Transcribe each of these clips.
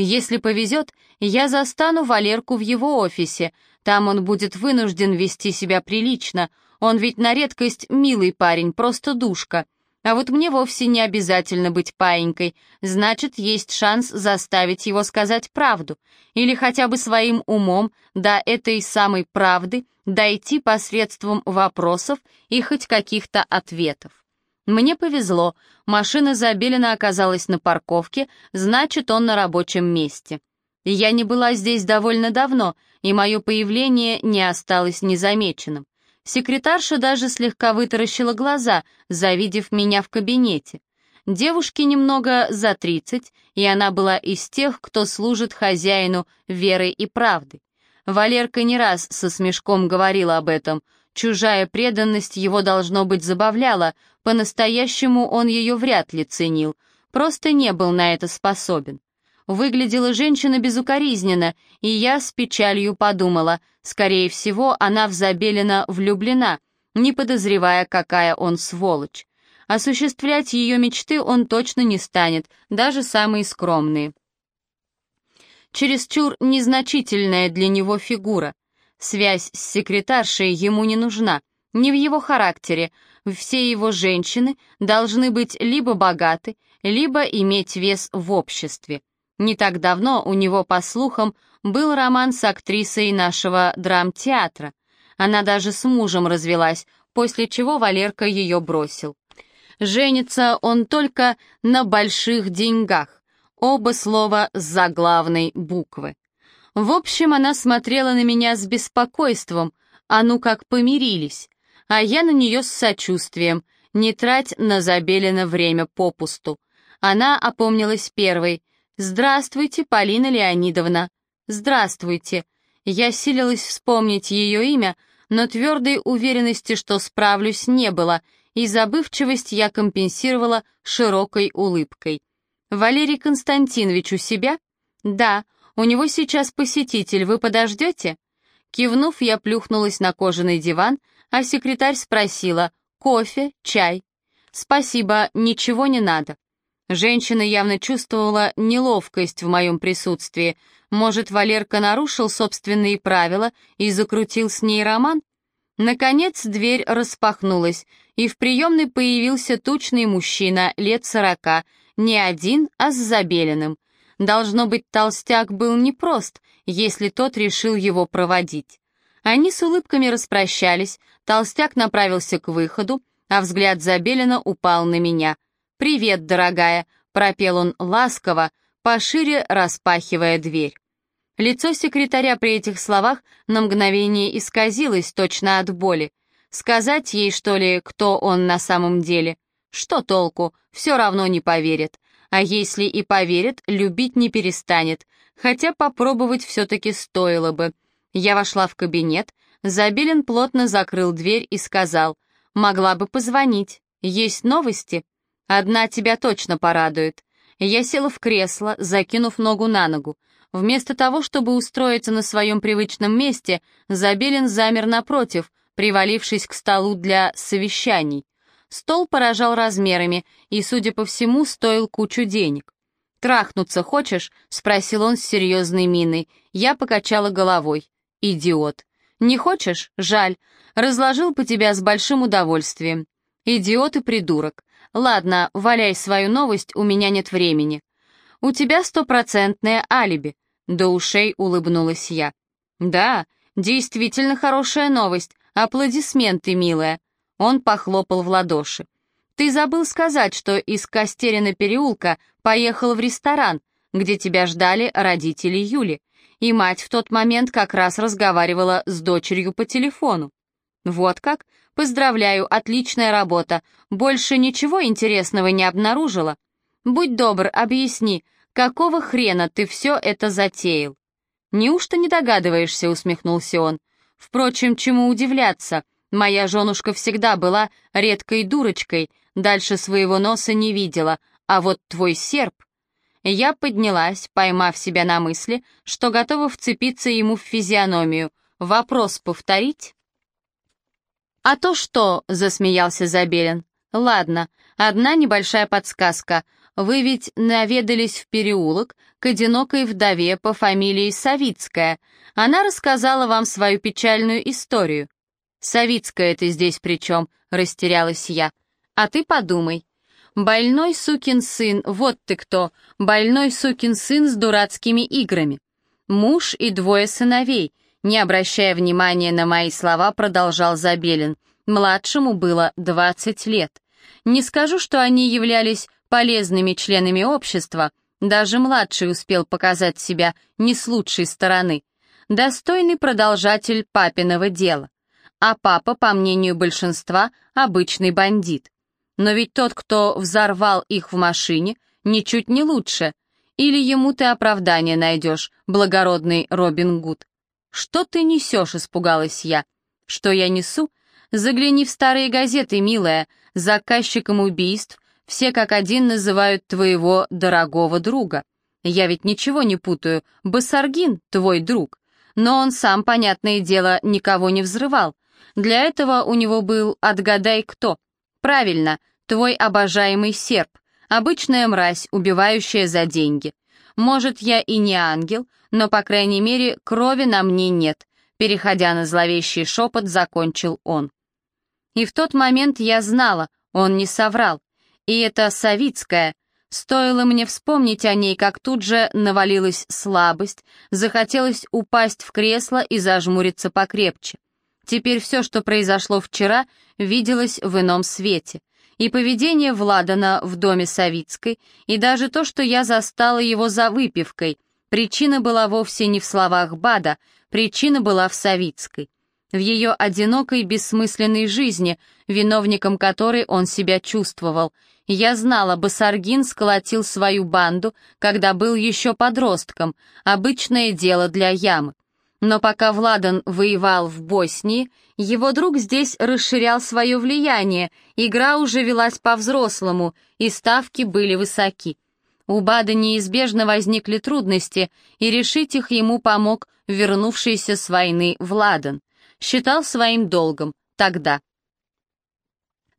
Если повезет, я застану Валерку в его офисе. Там он будет вынужден вести себя прилично. Он ведь на редкость милый парень, просто душка. А вот мне вовсе не обязательно быть паинькой. Значит, есть шанс заставить его сказать правду. Или хотя бы своим умом до этой самой правды дойти посредством вопросов и хоть каких-то ответов. Мне повезло, машина Забелина оказалась на парковке, значит, он на рабочем месте. Я не была здесь довольно давно, и мое появление не осталось незамеченным. Секретарша даже слегка вытаращила глаза, завидев меня в кабинете. Девушке немного за тридцать, и она была из тех, кто служит хозяину верой и правдой. Валерка не раз со смешком говорила об этом — Чужая преданность его, должно быть, забавляла, по-настоящему он ее вряд ли ценил, просто не был на это способен. Выглядела женщина безукоризненно, и я с печалью подумала, скорее всего, она в Забелина влюблена, не подозревая, какая он сволочь. Осуществлять ее мечты он точно не станет, даже самые скромные. Чересчур незначительная для него фигура. Связь с секретаршей ему не нужна, не в его характере. Все его женщины должны быть либо богаты, либо иметь вес в обществе. Не так давно у него, по слухам, был роман с актрисой нашего драмтеатра. Она даже с мужем развелась, после чего Валерка ее бросил. Женится он только на больших деньгах. Оба слова с заглавной буквы. В общем, она смотрела на меня с беспокойством, а ну как помирились, а я на нее с сочувствием, не трать на Забелина время попусту. Она опомнилась первой. «Здравствуйте, Полина Леонидовна». «Здравствуйте». Я силилась вспомнить ее имя, но твердой уверенности, что справлюсь, не было, и забывчивость я компенсировала широкой улыбкой. «Валерий Константинович у себя?» «Да, у него сейчас посетитель, вы подождете?» Кивнув, я плюхнулась на кожаный диван, а секретарь спросила «Кофе? Чай?» «Спасибо, ничего не надо». Женщина явно чувствовала неловкость в моем присутствии. Может, Валерка нарушил собственные правила и закрутил с ней роман? Наконец дверь распахнулась, и в приемной появился тучный мужчина лет сорока, не один, а с забеленным. Должно быть, толстяк был непрост, если тот решил его проводить. Они с улыбками распрощались, толстяк направился к выходу, а взгляд Забелина упал на меня. «Привет, дорогая», — пропел он ласково, пошире распахивая дверь. Лицо секретаря при этих словах на мгновение исказилось точно от боли. Сказать ей, что ли, кто он на самом деле? Что толку, все равно не поверит а если и поверит, любить не перестанет, хотя попробовать все-таки стоило бы. Я вошла в кабинет, Забелин плотно закрыл дверь и сказал, «Могла бы позвонить. Есть новости? Одна тебя точно порадует». Я села в кресло, закинув ногу на ногу. Вместо того, чтобы устроиться на своем привычном месте, Забелин замер напротив, привалившись к столу для совещаний. Стол поражал размерами и, судя по всему, стоил кучу денег. «Трахнуться хочешь?» — спросил он с серьезной миной. Я покачала головой. «Идиот». «Не хочешь? Жаль. Разложил по тебя с большим удовольствием». «Идиот и придурок. Ладно, валяй свою новость, у меня нет времени». «У тебя стопроцентное алиби», — до ушей улыбнулась я. «Да, действительно хорошая новость. Аплодисменты, милая. Он похлопал в ладоши. «Ты забыл сказать, что из Костерина переулка поехал в ресторан, где тебя ждали родители Юли, и мать в тот момент как раз разговаривала с дочерью по телефону. Вот как? Поздравляю, отличная работа. Больше ничего интересного не обнаружила? Будь добр, объясни, какого хрена ты все это затеял?» «Неужто не догадываешься?» — усмехнулся он. «Впрочем, чему удивляться?» Моя женушка всегда была редкой дурочкой, дальше своего носа не видела, а вот твой серп... Я поднялась, поймав себя на мысли, что готова вцепиться ему в физиономию. Вопрос повторить? «А то что?» — засмеялся Забелин. «Ладно, одна небольшая подсказка. вы ведь наведались в переулок к одинокой вдове по фамилии Савицкая. Она рассказала вам свою печальную историю. «Савицкая ты здесь при чем?» — растерялась я. «А ты подумай. Больной сукин сын, вот ты кто, больной сукин сын с дурацкими играми. Муж и двое сыновей, не обращая внимания на мои слова, продолжал Забелин. Младшему было 20 лет. Не скажу, что они являлись полезными членами общества, даже младший успел показать себя не с лучшей стороны. Достойный продолжатель папиного дела. А папа, по мнению большинства, обычный бандит. Но ведь тот, кто взорвал их в машине, ничуть не лучше. Или ему ты оправдание найдешь, благородный Робин Гуд. «Что ты несешь?» — испугалась я. «Что я несу? Загляни в старые газеты, милая. Заказчиком убийств все как один называют твоего дорогого друга. Я ведь ничего не путаю. Басаргин — твой друг. Но он сам, понятное дело, никого не взрывал. Для этого у него был «отгадай кто». Правильно, твой обожаемый серп, обычная мразь, убивающая за деньги. Может, я и не ангел, но, по крайней мере, крови на мне нет, переходя на зловещий шепот, закончил он. И в тот момент я знала, он не соврал. И это Савицкая. Стоило мне вспомнить о ней, как тут же навалилась слабость, захотелось упасть в кресло и зажмуриться покрепче. Теперь все, что произошло вчера, виделось в ином свете. И поведение Владана в доме Савицкой, и даже то, что я застала его за выпивкой. Причина была вовсе не в словах Бада, причина была в Савицкой. В ее одинокой, бессмысленной жизни, виновником которой он себя чувствовал. Я знала, Басаргин сколотил свою банду, когда был еще подростком, обычное дело для ямы. Но пока Владан воевал в Боснии, его друг здесь расширял свое влияние, игра уже велась по-взрослому, и ставки были высоки. У Бада неизбежно возникли трудности, и решить их ему помог вернувшийся с войны Владан. Считал своим долгом тогда.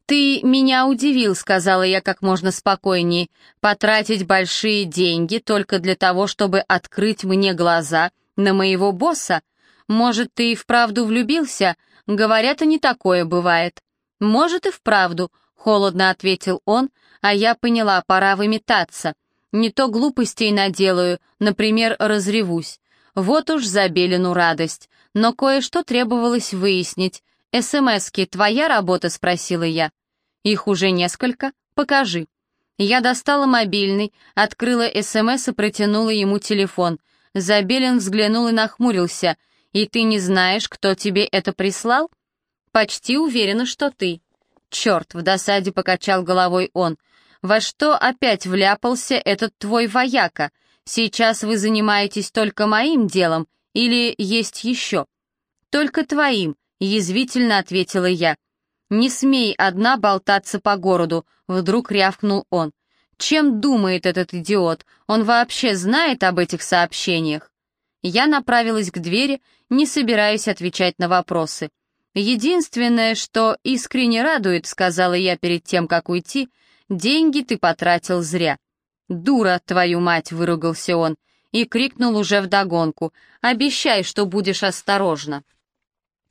«Ты меня удивил», — сказала я как можно спокойнее, «потратить большие деньги только для того, чтобы открыть мне глаза на моего босса? Может, ты и вправду влюбился? Говорят, и не такое бывает. Может, и вправду, холодно ответил он, а я поняла, пора выметаться. Не то глупостей наделаю, например, разревусь. Вот уж за Белину радость. Но кое-что требовалось выяснить. «СМСки твоя работа?» — спросила я. «Их уже несколько. Покажи». Я достала мобильный, открыла СМС и протянула ему телефон. Забелин взглянул и нахмурился. «И ты не знаешь, кто тебе это прислал?» «Почти уверена, что ты». «Черт!» — в досаде покачал головой он. «Во что опять вляпался этот твой вояка? Сейчас вы занимаетесь только моим делом или есть еще?» «Только твоим», — язвительно ответила я. «Не смей одна болтаться по городу», — вдруг рявкнул он. Чем думает этот идиот? Он вообще знает об этих сообщениях? Я направилась к двери, не собираясь отвечать на вопросы. «Единственное, что искренне радует», — сказала я перед тем, как уйти, — «деньги ты потратил зря». «Дура, твою мать!» — выругался он и крикнул уже вдогонку. «Обещай, что будешь осторожна».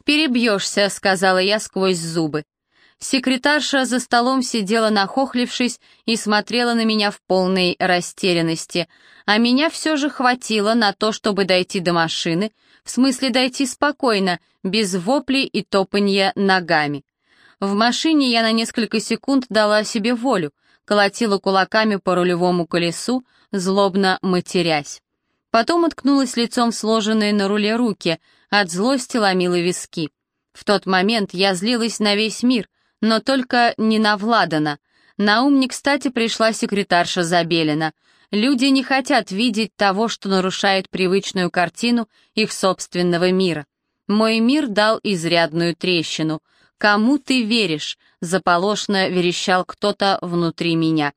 «Перебьешься», — сказала я сквозь зубы. Секретарша за столом сидела нахохлившись и смотрела на меня в полной растерянности, а меня все же хватило на то, чтобы дойти до машины, в смысле дойти спокойно, без воплей и топанья ногами. В машине я на несколько секунд дала себе волю, колотила кулаками по рулевому колесу, злобно матерясь. Потом уткнулась лицом в сложенные на руле руки, от злости ломила виски. В тот момент я злилась на весь мир, но только не на Владана. На ум не кстати пришла секретарша Забелина. Люди не хотят видеть того, что нарушает привычную картину их собственного мира. Мой мир дал изрядную трещину. «Кому ты веришь?» — заполошно верещал кто-то внутри меня.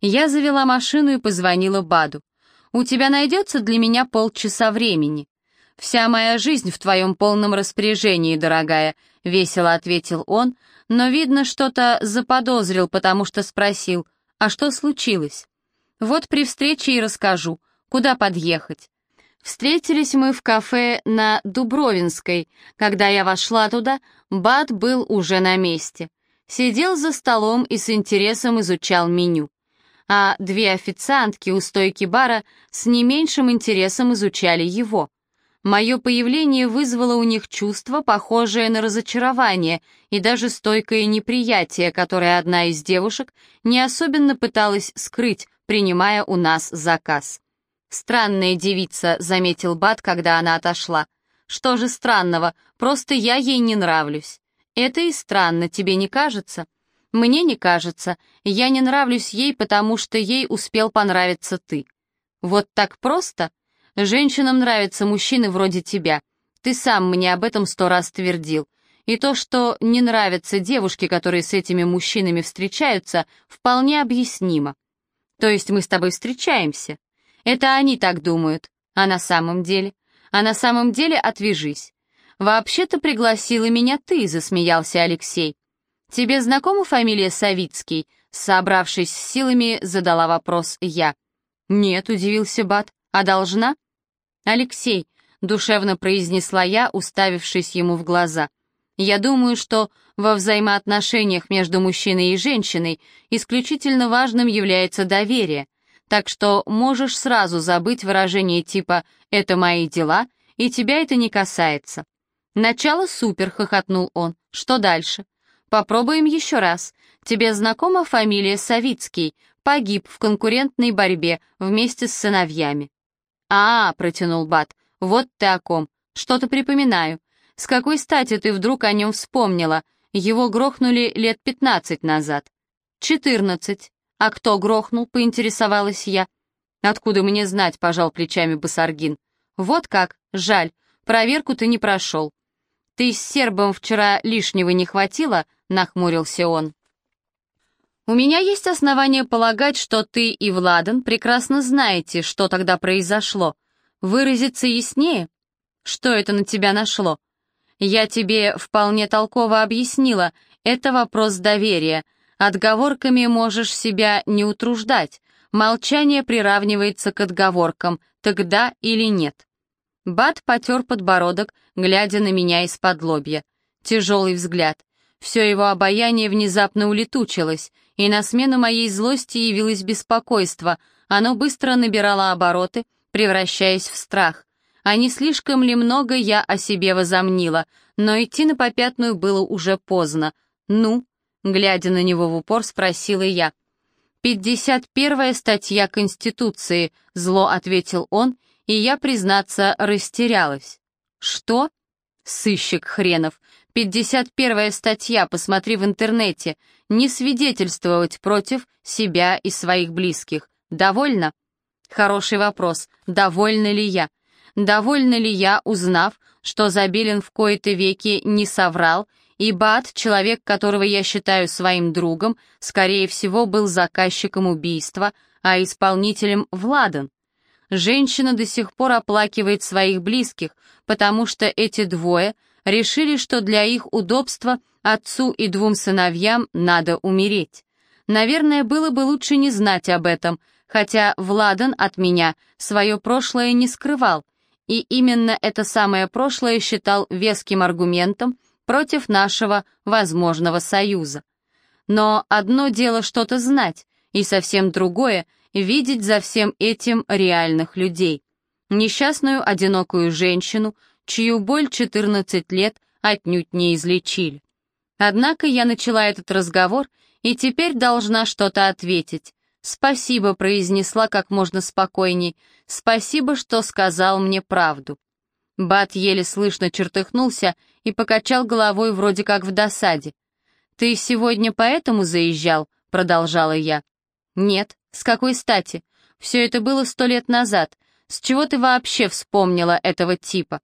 Я завела машину и позвонила Баду. «У тебя найдется для меня полчаса времени?» «Вся моя жизнь в твоем полном распоряжении, дорогая», — весело ответил он, но, видно, что-то заподозрил, потому что спросил, «А что случилось?» Вот при встрече и расскажу, куда подъехать. Встретились мы в кафе на Дубровинской. Когда я вошла туда, Бат был уже на месте. Сидел за столом и с интересом изучал меню. А две официантки у стойки бара с не меньшим интересом изучали его. Мое появление вызвало у них чувство, похожее на разочарование и даже стойкое неприятие, которое одна из девушек не особенно пыталась скрыть, принимая у нас заказ. «Странная девица», — заметил Бат, когда она отошла. «Что же странного? Просто я ей не нравлюсь». «Это и странно, тебе не кажется?» «Мне не кажется. Я не нравлюсь ей, потому что ей успел понравиться ты». «Вот так просто?» Женщинам нравятся мужчины вроде тебя. Ты сам мне об этом сто раз твердил. И то, что не нравятся девушки, которые с этими мужчинами встречаются, вполне объяснимо. То есть мы с тобой встречаемся. Это они так думают. А на самом деле? А на самом деле отвяжись. Вообще-то пригласила меня ты, засмеялся Алексей. Тебе знакома фамилия Савицкий? Собравшись с силами, задала вопрос я. Нет, удивился Бат. А должна? «Алексей», — душевно произнесла я, уставившись ему в глаза, «я думаю, что во взаимоотношениях между мужчиной и женщиной исключительно важным является доверие, так что можешь сразу забыть выражение типа «это мои дела», и тебя это не касается. «Начало супер», — хохотнул он. «Что дальше?» «Попробуем еще раз. Тебе знакома фамилия Савицкий? Погиб в конкурентной борьбе вместе с сыновьями». «А, — протянул Бат, — вот ты о ком. Что-то припоминаю. С какой стати ты вдруг о нем вспомнила? Его грохнули лет пятнадцать назад». «Четырнадцать. А кто грохнул?» — поинтересовалась я. «Откуда мне знать?» — пожал плечами Басаргин. «Вот как. Жаль. Проверку ты не прошел». «Ты с сербом вчера лишнего не хватило?» — нахмурился он. У меня есть основания полагать, что ты и Владан прекрасно знаете, что тогда произошло. Выразиться яснее? Что это на тебя нашло? Я тебе вполне толково объяснила, это вопрос доверия. Отговорками можешь себя не утруждать. Молчание приравнивается к отговоркам, тогда или нет. Бат потер подбородок, глядя на меня из-под лобья. Тяжелый взгляд. Все его обаяние внезапно улетучилось, и на смену моей злости явилось беспокойство. Оно быстро набирало обороты, превращаясь в страх. А не слишком ли много я о себе возомнила, но идти на попятную было уже поздно. «Ну?» — глядя на него в упор, спросила я. «Пятьдесят первая статья Конституции», — зло ответил он, и я, признаться, растерялась. «Что?» «Сыщик хренов! Пятьдесят первая статья, посмотри в интернете. Не свидетельствовать против себя и своих близких. Довольно? Хороший вопрос. Довольна ли я? Довольна ли я, узнав, что Забелин в кои-то веки не соврал, и Бат, человек, которого я считаю своим другом, скорее всего, был заказчиком убийства, а исполнителем Владан? Женщина до сих пор оплакивает своих близких, потому что эти двое — решили, что для их удобства отцу и двум сыновьям надо умереть. Наверное, было бы лучше не знать об этом, хотя Владан от меня свое прошлое не скрывал, и именно это самое прошлое считал веским аргументом против нашего возможного союза. Но одно дело что-то знать, и совсем другое — видеть за всем этим реальных людей. Несчастную одинокую женщину — чью боль 14 лет отнюдь не излечили. Однако я начала этот разговор и теперь должна что-то ответить. «Спасибо», — произнесла как можно спокойней. «Спасибо, что сказал мне правду». Бат еле слышно чертыхнулся и покачал головой вроде как в досаде. «Ты сегодня поэтому заезжал?» — продолжала я. «Нет. С какой стати? Все это было сто лет назад. С чего ты вообще вспомнила этого типа?»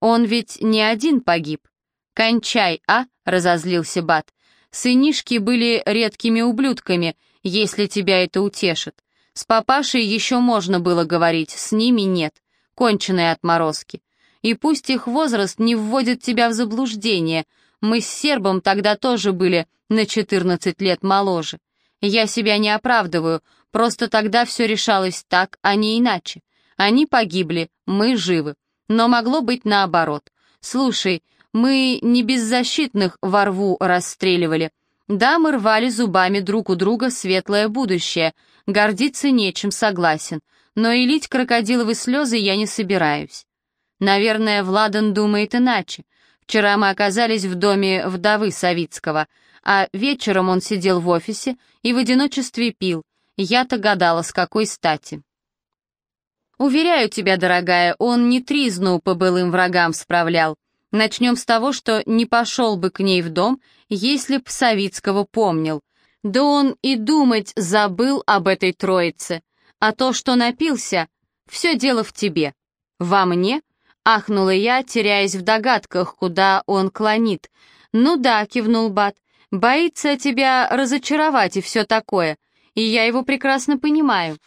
Он ведь не один погиб. Кончай, а, разозлился Бат. Сынишки были редкими ублюдками, если тебя это утешит. С папашей еще можно было говорить, с ними нет. Конченые отморозки. И пусть их возраст не вводит тебя в заблуждение, мы с сербом тогда тоже были на 14 лет моложе. Я себя не оправдываю, Просто тогда все решалось так, а не иначе. Они погибли, мы живы. Но могло быть наоборот. Слушай, мы не беззащитных во рву расстреливали. Да, мы рвали зубами друг у друга светлое будущее. Гордиться нечем, согласен. Но и лить крокодиловые слезы я не собираюсь. Наверное, Владан думает иначе. Вчера мы оказались в доме вдовы Савицкого, а вечером он сидел в офисе и в одиночестве пил. Я-то гадала, с какой стати. Уверяю тебя, дорогая, он не тризну по былым врагам справлял. Начнем с того, что не пошел бы к ней в дом, если б Савицкого помнил. Да он и думать забыл об этой троице. А то, что напился, все дело в тебе. Во мне? Ахнула я, теряясь в догадках, куда он клонит. «Ну да», — кивнул Бат, — «боится тебя разочаровать и все такое, и я его прекрасно понимаю».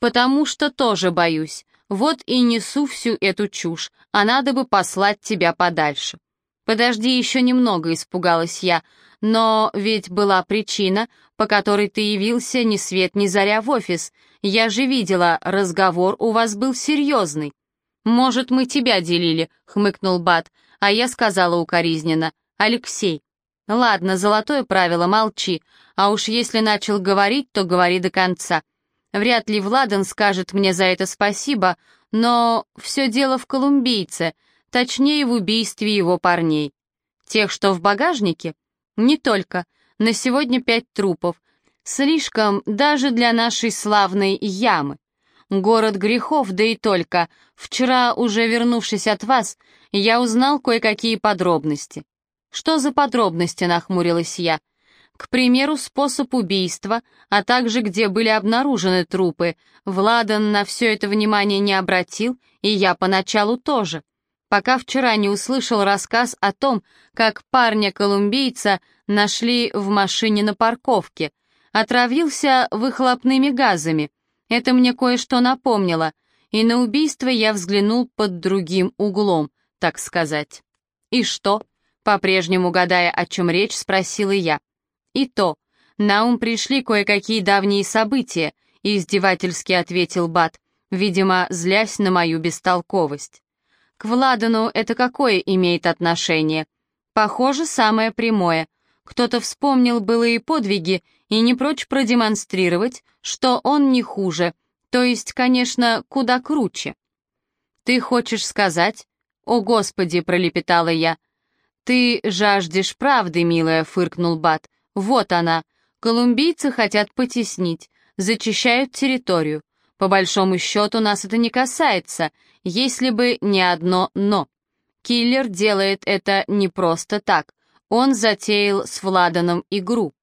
«Потому что тоже боюсь. Вот и несу всю эту чушь, а надо бы послать тебя подальше». «Подожди еще немного», — испугалась я, «но ведь была причина, по которой ты явился ни свет ни заря в офис. Я же видела, разговор у вас был серьезный». «Может, мы тебя делили», — хмыкнул Бат, а я сказала укоризненно. «Алексей». «Ладно, золотое правило, молчи, а уж если начал говорить, то говори до конца. Вряд ли Владан скажет мне за это спасибо, но все дело в колумбийце, точнее в убийстве его парней. Тех, что в багажнике? Не только. На сегодня пять трупов. Слишком даже для нашей славной ямы. Город грехов, да и только. Вчера, уже вернувшись от вас, я узнал кое-какие подробности. Что за подробности, нахмурилась я. К примеру, способ убийства, а также где были обнаружены трупы. Владан на все это внимание не обратил, и я поначалу тоже. Пока вчера не услышал рассказ о том, как парня-колумбийца нашли в машине на парковке. Отравился выхлопными газами. Это мне кое-что напомнило, и на убийство я взглянул под другим углом, так сказать. «И что?» — по-прежнему гадая, о чем речь, спросила я. «И то. На ум пришли кое-какие давние события», — издевательски ответил Бат, видимо, злясь на мою бестолковость. «К Владану это какое имеет отношение?» «Похоже, самое прямое. Кто-то вспомнил былые подвиги и не прочь продемонстрировать, что он не хуже, то есть, конечно, куда круче. «Ты хочешь сказать?» «О, Господи!» — пролепетала я. «Ты жаждешь правды, милая», — фыркнул Бат. «Вот она. Колумбийцы хотят потеснить, зачищают территорию. По большому счету нас это не касается, если бы не одно «но». Киллер делает это не просто так. Он затеял с Владаном игру.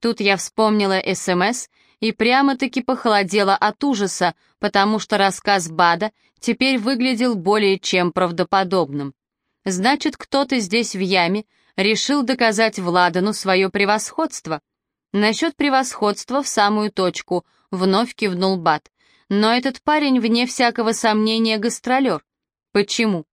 Тут я вспомнила СМС и прямо-таки похолодела от ужаса, потому что рассказ Бада теперь выглядел более чем правдоподобным. Значит, кто-то здесь в яме решил доказать Владану свое превосходство. Насчет превосходства в самую точку, вновь кивнул Бад. Но этот парень, вне всякого сомнения, гастролер. Почему?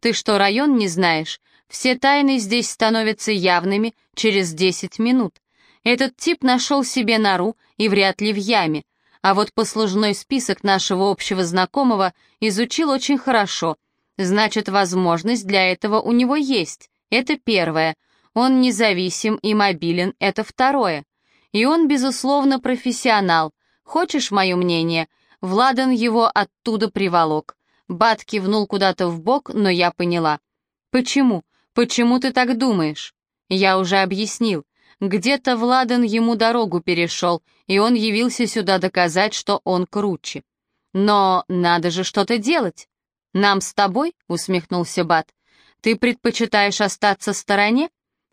Ты что, район не знаешь? Все тайны здесь становятся явными через десять минут. Этот тип нашел себе нору и вряд ли в яме, а вот послужной список нашего общего знакомого изучил очень хорошо. Значит, возможность для этого у него есть. Это первое. Он независим и мобилен, это второе. И он, безусловно, профессионал. Хочешь мое мнение? Владан его оттуда приволок. Бат кивнул куда-то в бок, но я поняла. Почему? Почему ты так думаешь? Я уже объяснил. Где-то Владан ему дорогу перешел, и он явился сюда доказать, что он круче. Но надо же что-то делать. Нам с тобой, усмехнулся Бат. Ты предпочитаешь остаться в стороне?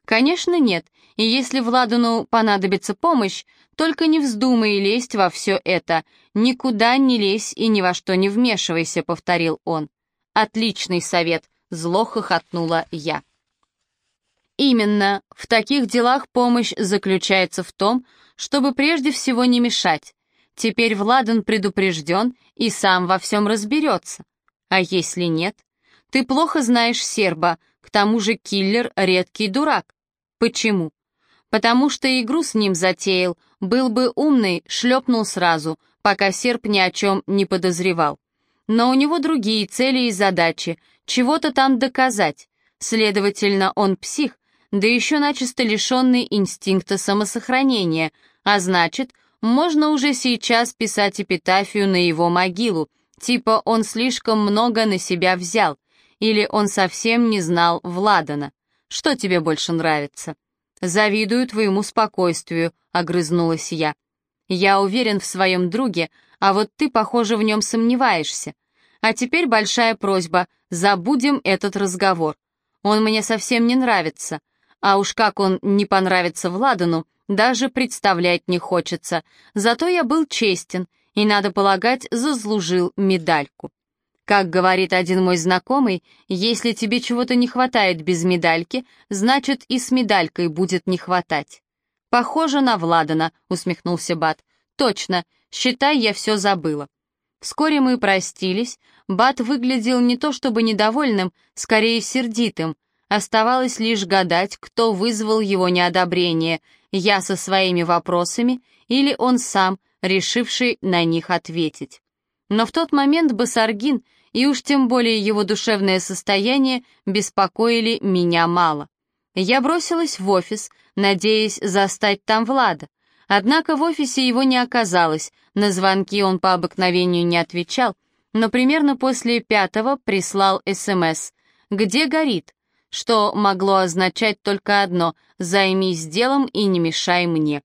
Конечно, нет. И если Владану понадобится помощь, только не вздумай лезть во все это. Никуда не лезь и ни во что не вмешивайся, повторил он. Отличный совет, зло хохотнула я. Именно, в таких делах помощь заключается в том, чтобы прежде всего не мешать. Теперь Владан предупрежден и сам во всем разберется. А если нет? Ты плохо знаешь серба, к тому же киллер — редкий дурак. Почему? Потому что игру с ним затеял, Был бы умный, шлепнул сразу, пока серп ни о чем не подозревал. Но у него другие цели и задачи, чего-то там доказать. Следовательно, он псих, да еще начисто лишенный инстинкта самосохранения, а значит, можно уже сейчас писать эпитафию на его могилу, типа он слишком много на себя взял, или он совсем не знал Владана. Что тебе больше нравится? Завидую твоему спокойствию, огрызнулась я. Я уверен в своем друге, а вот ты, похоже, в нем сомневаешься. А теперь большая просьба, забудем этот разговор. Он мне совсем не нравится. А уж как он не понравится Владану, даже представлять не хочется. Зато я был честен и, надо полагать, заслужил медальку. Как говорит один мой знакомый, если тебе чего-то не хватает без медальки, значит и с медалькой будет не хватать. «Похоже на Владана», — усмехнулся Бат. «Точно, считай, я все забыла». Вскоре мы простились, Бат выглядел не то чтобы недовольным, скорее сердитым, Оставалось лишь гадать, кто вызвал его неодобрение, я со своими вопросами или он сам, решивший на них ответить. Но в тот момент Басаргин, и уж тем более его душевное состояние, беспокоили меня мало. Я бросилась в офис, надеясь застать там Влада. Однако в офисе его не оказалось, на звонки он по обыкновению не отвечал, но примерно после пятого прислал СМС «Где горит?» что могло означать только одно «займись делом и не мешай мне».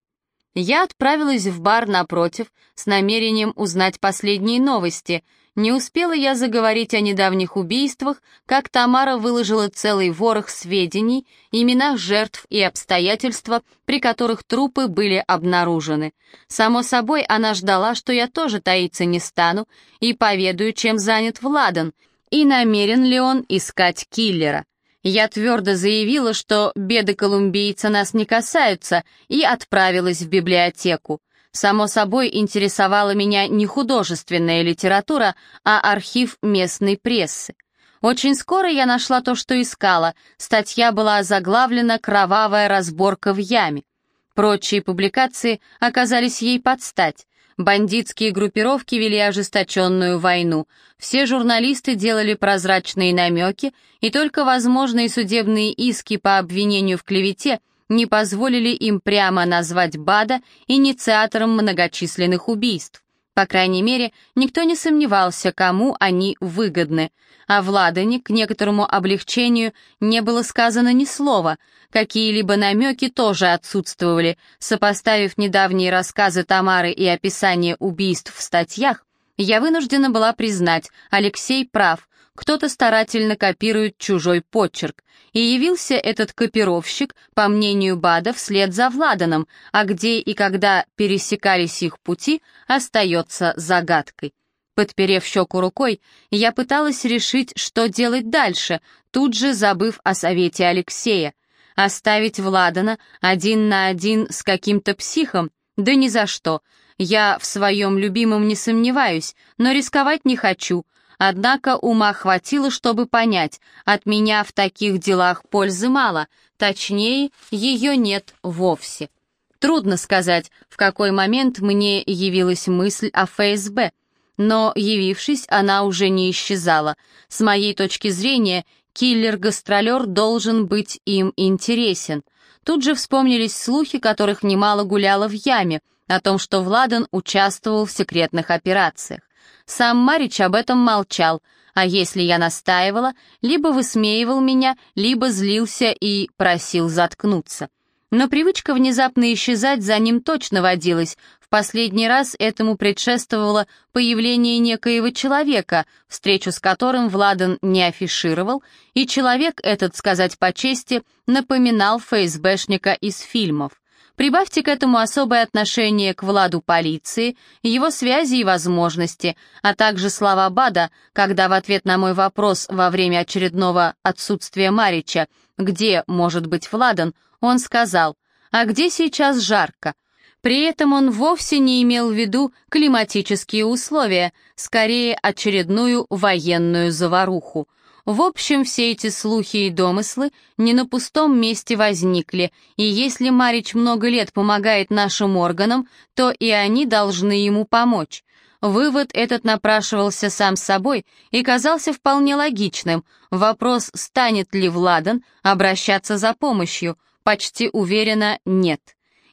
Я отправилась в бар напротив с намерением узнать последние новости. Не успела я заговорить о недавних убийствах, как Тамара выложила целый ворох сведений, именах жертв и обстоятельства, при которых трупы были обнаружены. Само собой, она ждала, что я тоже таиться не стану и поведаю, чем занят Владан, и намерен ли он искать киллера. Я твердо заявила, что беды колумбийца нас не касаются, и отправилась в библиотеку. Само собой, интересовала меня не художественная литература, а архив местной прессы. Очень скоро я нашла то, что искала. Статья была заглавлена «Кровавая разборка в яме». Прочие публикации оказались ей под стать. Бандитские группировки вели ожесточенную войну. Все журналисты делали прозрачные намеки, и только возможные судебные иски по обвинению в клевете не позволили им прямо назвать Бада инициатором многочисленных убийств. По крайней мере, никто не сомневался, кому они выгодны. О Владане, к некоторому облегчению, не было сказано ни слова. Какие-либо намеки тоже отсутствовали. Сопоставив недавние рассказы Тамары и описание убийств в статьях, я вынуждена была признать, Алексей прав, кто-то старательно копирует чужой почерк. И явился этот копировщик, по мнению Бада, вслед за Владаном, а где и когда пересекались их пути, остается загадкой. Подперев щеку рукой, я пыталась решить, что делать дальше, тут же забыв о совете Алексея. Оставить Владана один на один с каким-то психом? Да ни за что. Я в своем любимом не сомневаюсь, но рисковать не хочу — Однако ума хватило, чтобы понять, от меня в таких делах пользы мало, точнее, ее нет вовсе. Трудно сказать, в какой момент мне явилась мысль о ФСБ, но, явившись, она уже не исчезала. С моей точки зрения, киллер-гастролер должен быть им интересен. Тут же вспомнились слухи, которых немало гуляло в яме, о том, что Владан участвовал в секретных операциях. Сам Марич об этом молчал, а если я настаивала, либо высмеивал меня, либо злился и просил заткнуться. Но привычка внезапно исчезать за ним точно водилась. В последний раз этому предшествовало появление некоего человека, встречу с которым Владан не афишировал, и человек этот, сказать по чести, напоминал ФСБшника из фильмов. Прибавьте к этому особое отношение к Владу полиции, его связи и возможности, а также слова Бада, когда в ответ на мой вопрос во время очередного отсутствия Марича, где может быть Владан, он сказал, а где сейчас жарко? При этом он вовсе не имел в виду климатические условия, скорее очередную военную заваруху. В общем, все эти слухи и домыслы не на пустом месте возникли, и если Марич много лет помогает нашим органам, то и они должны ему помочь. Вывод этот напрашивался сам собой и казался вполне логичным. Вопрос, станет ли Владан обращаться за помощью, почти уверенно нет.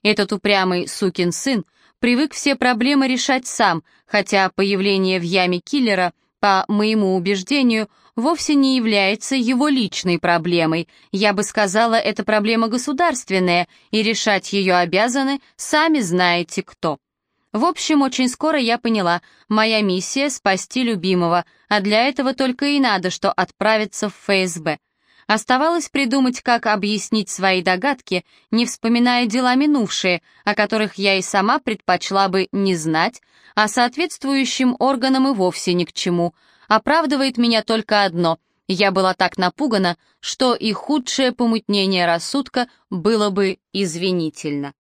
Этот упрямый сукин сын привык все проблемы решать сам, хотя появление в яме киллера, по моему убеждению, вовсе не является его личной проблемой. Я бы сказала, это проблема государственная, и решать ее обязаны сами знаете кто. В общем, очень скоро я поняла, моя миссия — спасти любимого, а для этого только и надо, что отправиться в ФСБ. Оставалось придумать, как объяснить свои догадки, не вспоминая дела минувшие, о которых я и сама предпочла бы не знать, а соответствующим органам и вовсе ни к чему. Оправдывает меня только одно — я была так напугана, что и худшее помутнение рассудка было бы извинительно.